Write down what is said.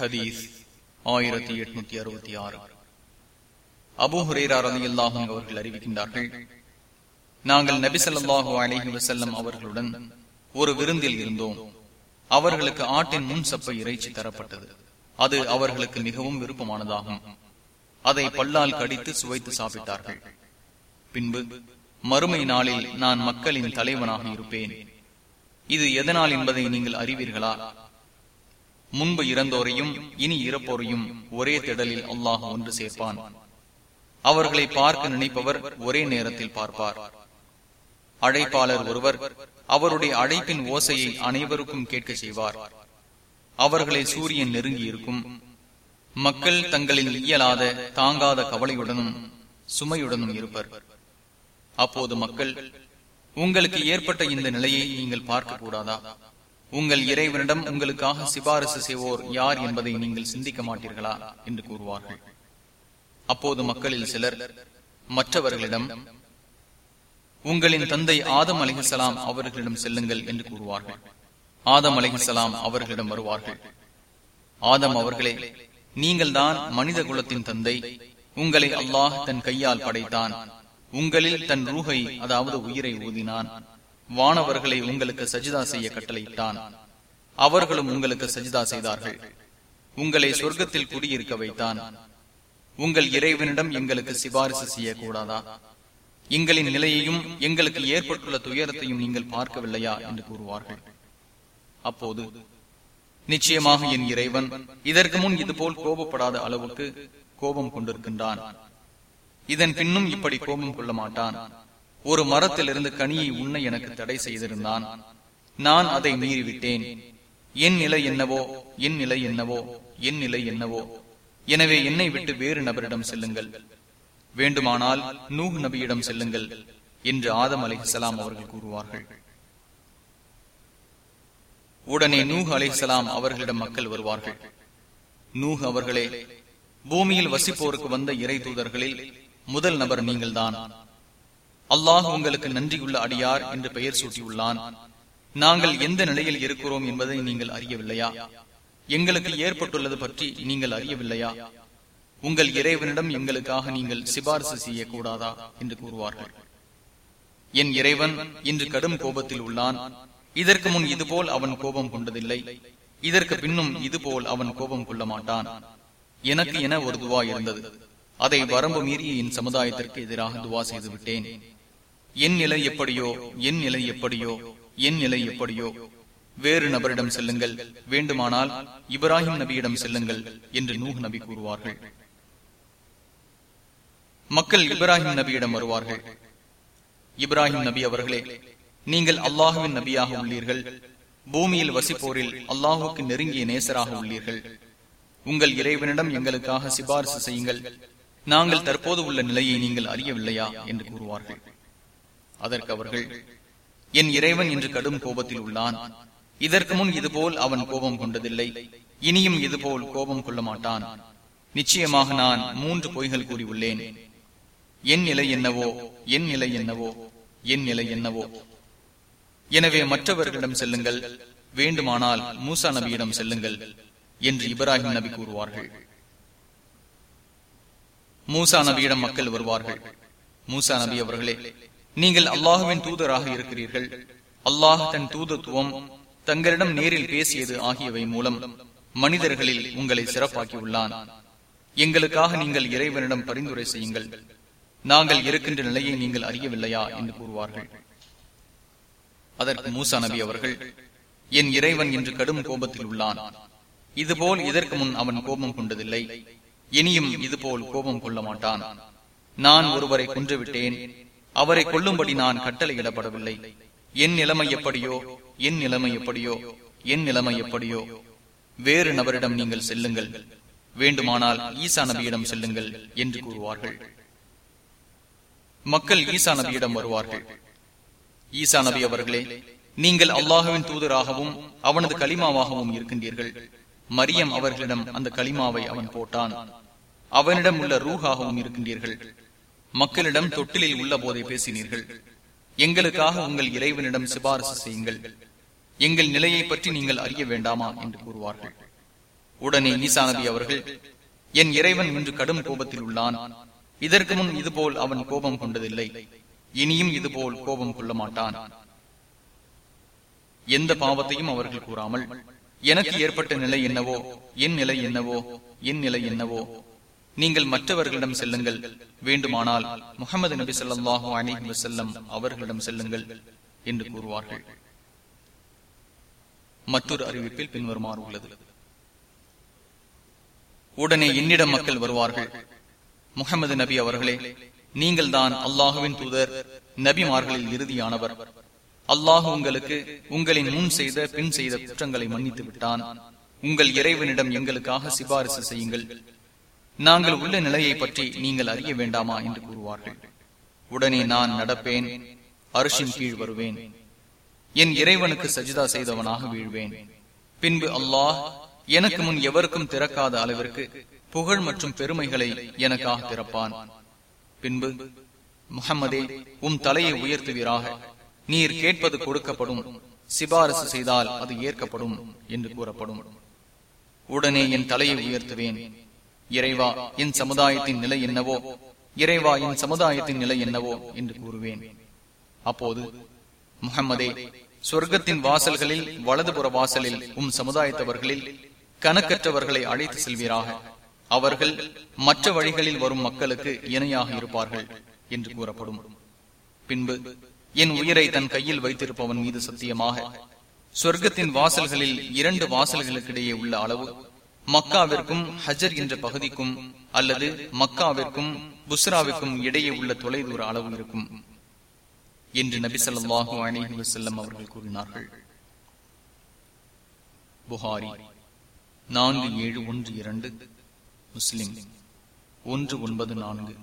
ஹதீஸ் ஆயிரத்தி எட்நூத்தி அறுபத்தி ஆறு. அபுஹுரேரா ஹுரேரா அவர்கள் அறிவிக்கின்றார்கள் நாங்கள் நபிசல்லாஹு அலஹி வசல்லம் அவர்களுடன் ஒரு விருந்தில் இருந்தோம். அவர்களுக்கு ஆட்டின் முன் சப்ப இறைச்சி தரப்பட்டது. அது அவர்களுக்கு மிகவும் விருப்பமானதாகும். அதை பல்லால் கடித்து சுவைத்து சாப்பிட்டார்கள். பின்பு மறுமை நாளில் நான் மக்களின் தலைவனாக இருப்பேன். இது எதனால் என்பதை நீங்கள் அறிவீர்களா? முன்பு இறந்தோரையும் இனி இறப்போரையும் ஒரே திடலில் அல்லாஹ் ஒன்று சேர்ப்பான். அவர்களை பார்க்க நினைப்பவர் ஒரே நேரத்தில் பார்ப்பார். அழைப்பாளர் ஒருவர் அவருடைய அழைப்பின் ஓசையை அனைவருக்கும் கேட்க செய்வார். அவர்களை சூரியன் நெருங்கி இருக்கும். மக்கள் தங்களின் இயலாத தாங்காத கவலையுடனும் சுமையுடனும் இருப்பர். அப்போது மக்கள் உங்களுக்கு ஏற்பட்ட இந்த நிலையை நீங்கள் பார்க்க கூடாதா உங்கள் இறைவனிடம் உங்களுக்காக சிபாரசு செய்வோர் யார் என்பதை நீங்கள் சிந்திக்க மாட்டீர்களா? என்று கூறுவார்கள். அப்போது மக்களில் சிலர் மற்றவர்களிடம் உங்களின் தந்தை ஆதம் அலிஹலாம் அவர்களிடம் செல்லுங்கள் என்று கூறுவார்கள். ஆதம் அலிஹலாம் அவர்களிடம் வருவார்கள். ஆதம் அவர்களே நீங்கள் தான் மனித குலத்தின் தந்தை. உங்களை அல்லாஹ் தன் கையால் படைத்தான். உங்களில் தன் ரூகை அதாவது உயிரை ஊதினான். வானவர்களை உங்களுக்கு சஜிதா செய்ய கட்டளையிட்டான். அவர்களும் உங்களுக்கு சஜிதா செய்தார்கள். உங்களை சொர்க்கத்தில் குடியிருக்க வைத்தான். உங்கள் இறைவனிடம் எங்களுக்கு சிபாரிசு செய்யக்கூடாதா? எங்களின் நிலையையும் எங்களுக்கு ஏற்பட்டுள்ள துயரத்தையும் நீங்கள் பார்க்கவில்லையா? என்று கூறுவார்கள். அப்போது நிச்சயமாக என் இறைவன் இதற்கு முன் இதுபோல் கோபப்படாத அளவுக்கு கோபம் கொண்டிருக்கின்றான். இதன் பின்னும் இப்படி கோபம் கொள்ள மாட்டான். ஒரு மரத்திலிருந்து கனியை உண்ண எனக்கு தடை செய்திருந்தான். நான் அதை மீறிவிட்டேன். என் நிலை என்னவோ என் நிலை என்னவோ என் நிலை என்னவோ. எனவே என்னை விட்டு வேறு நபரிடம் செல்லுங்கள். வேண்டுமானால் நூஹ் நபியிடம் செல்லுங்கள் என்று ஆதம் அலிஹலாம் அவர்கள் கூறுவார்கள். உடனே நூஹ் அலிஹலாம் அவர்களிடம் மக்கள் வருவார்கள். நூஹ் அவர்களே பூமியில் வசிப்போருக்கு வந்த இறை தூதர்களில் முதல் நபர் நீங்கள்தான். அல்லாஹ் உங்களுக்கு நன்றியுள்ள அடியார் என்று பெயர் சூட்டியுள்ளான். நாங்கள் எந்த நிலையில் இருக்கிறோம் என்பதை நீங்கள் அறியவில்லையா? எங்களுக்கு ஏற்பட்டுள்ளது பற்றி நீங்கள் அறியவில்லையா? உங்கள் இறைவனிடம் எங்களுக்காக நீங்கள் சிபாரிசு செய்யக்கூடாதா? என்று கூறுவார்கள். என் இறைவன் இன்று கடும் கோபத்தில் உள்ளான். இதற்கு முன் இதுபோல் அவன் கோபம் கொண்டதில்லை. இதற்கு பின்னும் இதுபோல் அவன் கோபம் கொள்ள மாட்டான். எனக்கு என ஒரு துவா இருந்தது. அதை வரம்பு மீறி என் சமுதாயத்திற்கு எதிராக துவா செய்து விட்டேன் என் நிலை எப்படியோ என் நிலை எப்படியோ என் நிலை எப்படியோ. வேறு நபரிடம் செல்லுங்கள். வேண்டுமானால் இப்ராஹிம் நபியிடம் செல்லுங்கள் என்று நூஹ் நபி கூறுவார்கள். மக்கள் இப்ராஹிம் நபியிடம் வருவார்கள். இப்ராஹிம் நபி அவர்களே நீங்கள் அல்லாஹுவின் நபியாக உள்ளீர்கள். பூமியில் வசிப்போரில் அல்லாஹுக்கு நெருங்கிய நேசராக உள்ளீர்கள். உங்கள் இறைவனிடம் எங்களுக்காக சிபாரிசு செய்யுங்கள். நாங்கள் தற்போது உள்ள நிலையை நீங்கள் அறியவில்லையா? என்று கூறுவார்கள். அதற்கு அவர்கள் என் இறைவன் என்று கடும் கோபத்தில் உள்ளான். இதற்கு முன் இதுபோல் அவன் கோபம் கொண்டதில்லை. இனியும் இதுபோல் கோபம் கொள்ள மாட்டான். நிச்சயமாக நான் மூன்று பொய்கள் கூறியுள்ளேன். என் நிலை என்னவோ என் நிலை என்னவோ என் நிலை என்னவோ. எனவே மற்றவர்களிடம் செல்லுங்கள். வேண்டுமானால் மூசா நபியிடம் செல்லுங்கள் என்று இப்ராஹிம் நபி கூறுவார்கள். மூசா நபியிடம் மக்கள் வருவார்கள். மூசா நபி அவர்களே நீங்கள் அல்லாஹுவின் தூதராக இருக்கிறீர்கள். அல்லாஹ் தன் தூதத்துவம் தங்களிடம் நேரில் பேசியது ஆகியவை மூலம் மனிதர்களில் உங்களை சிறப்பாக்கியுள்ளான். எங்களுக்காக நீங்கள் இறைவனிடம் பரிந்துரை செய்யுங்கள். நாங்கள் இருக்கின்ற நிலையை நீங்கள் அறியவில்லையா என்று கூறுவார்கள். அதற்கு மூசா நபி அவர்கள் என் இறைவன் என்று கடும் கோபத்தில் உள்ளான். இதுபோல் இதற்கு முன் அவன் கோபம் கொண்டதில்லை. இனியும் இதுபோல் கோபம் கொள்ள மாட்டான். நான் ஒருவரை கொன்றுவிட்டேன். அவரை கொல்லும்படி நான் கட்டளையிடப்படவில்லை. என் நிலைமை எப்படியோ என் நிலைமை எப்படியோ என் நிலைமை எப்படியோ. வேறு நபரிடம் நீங்கள் செல்லுங்கள். வேண்டுமானால் ஈசா நபியிடம் செல்லுங்கள் என்று கூறுவார்கள். மக்கள் ஈசா நபியிடம் வருவார்கள். ஈசா நபி அவர்களே நீங்கள் அல்லாஹுவின் தூதராகவும் அவனது களிமாவாகவும் இருக்கின்றீர்கள். மரியம் அவர்களிடம் அந்த களிமாவை அவன் போட்டான். அவனிடம் உள்ள ரூஹாகவும் இருக்கின்றீர்கள். மக்களிடம் தொட்டிலில் உள்ள போதை பேசினீர்கள். எங்களுக்காக உங்கள் இறைவனிடம் சிபாரசு செய்யுங்கள். எங்கள் நிலையை பற்றி நீங்கள் அறிய வேண்டாமா என்று கூறுவார்கள். உடனே ஈசா நபி அவர்கள் என் இறைவன் இன்று கடும் கோபத்தில் உள்ளான். இதற்கு முன் இதுபோல் அவன் கோபம் கொண்டதில்லை. இனியும் இதுபோல் கோபம் கொள்ள மாட்டான். எந்த பாவத்தையும் அவர்கள் கூறாமல் எனக்கு ஏற்பட்ட நிலை என்னவோ? என் நிலை என்னவோ? என் நிலை என்னவோ? நீங்கள் மற்றவர்களிடம் செல்லுங்கள். வேண்டுமானால் முகமது நபி சொல்லாஹு அலிஹி வசல்லம் அவர்களிடம் செல்லுங்கள் என்று கூறுவார்கள். மற்றொரு அறிவிப்பில் பின்வருமாறு உள்ளது. உடனே என்னிடம் மக்கள் வருவார்கள். முகமது நபி அவர்களே நீங்கள் தான் அல்லாஹுவின் தூதர் நபிமார்களில் இறுதியானவர். அல்லாஹு உங்களுக்கு உங்களின் முன் செய்த பின் செய்த குற்றங்களை மன்னித்து விட்டான். உங்கள் இறைவனிடம் எங்களுக்காக சிபாரிசு செய்யுங்கள். நாங்கள் உள்ள நிலையை பற்றி நீங்கள் அறிய வேண்டாமா என்று கூறுவார்கள். உடனே நான் நடப்பேன் அரிசின் கீழ் வருவேன். என் இறைவனுக்கு சஜிதா செய்தவனாக வீழ்வேன். பின்பு அல்லாஹ் எனக்கு முன் எவருக்கும் திறக்காத அளவிற்கு புகழ் மற்றும் பெருமைகளை எனக்காக திறப்பான். பின்பு முகமதே உம் தலையை உயர்த்துவீராக. நீர் கேட்பது கொடுக்கப்படும் சிபாரசு செய்தால் அது ஏற்கப்படும் என்று கூறப்படும். உடனே என் தலையை உயர்த்துவேன். இறைவா என் சமுதாயத்தின் நிலை என்னவோ? இறைவா என் சமுதாயத்தின் நிலை என்னவோ? என்று கூறுவேன். அப்போது முகம்மதே சொர்க்கத்தின் வாசல்களில் வலதுபுற வாசலில் உம் சமுதாயத்தவர்களில் கணக்கற்றவர்களை அழைத்து செல்வீராக. அவர்கள் மற்ற வழிகளில் வரும் மக்களுக்கு இணையாக இருப்பார்கள் என்று கூறப்படும். பின்பு என் உயிரை தன் கையில் வைத்திருப்பவன் மீது சத்தியமாக சொர்க்கத்தின் வாசல்களில் இரண்டு வாசல்களுக்கிடையே உள்ள அளவு மக்காவிற்கும் ஹஜர் என்ற பகுதிக்கும் அல்லது மக்காவிற்கும் புஸ்ராவிற்கும் இடையே உள்ள தொலைதூர அளவு இருக்கும் என்று நபி சொல்லாஹு அலிஹி வசல்லம் அவர்கள் கூறினார்கள். புகாரி நான்கு ஏழு ஒன்று இரண்டு முஸ்லிம் ஒன்று ஒன்பது நான்கு.